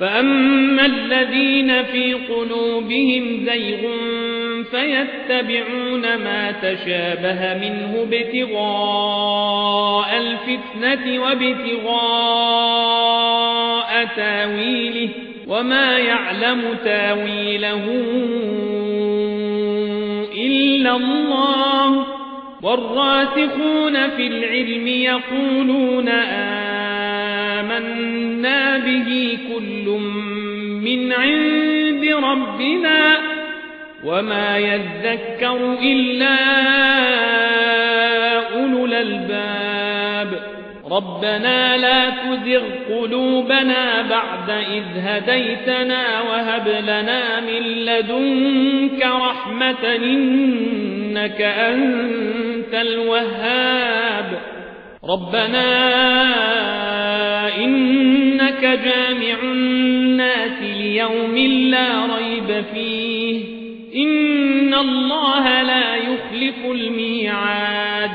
فأما الذين في قلوبهم زيغ فيتبعون ما تشابه منه ابتغاء الفتنة وابتغاء تاويله وما يعلم تاويله إلا الله والراسخون في العلم يقولون آمنا به كل من عند ربنا وما يذكر إلا أولو الألباب ربنا لا تزغ قلوبنا بعد إذ هديتنا وهب لنا من لدنك رحمة إنك أنت الوهاب ربنا إنك جامع الناس ليوم لا ريب فيه إن الله لا يخلف الميعاد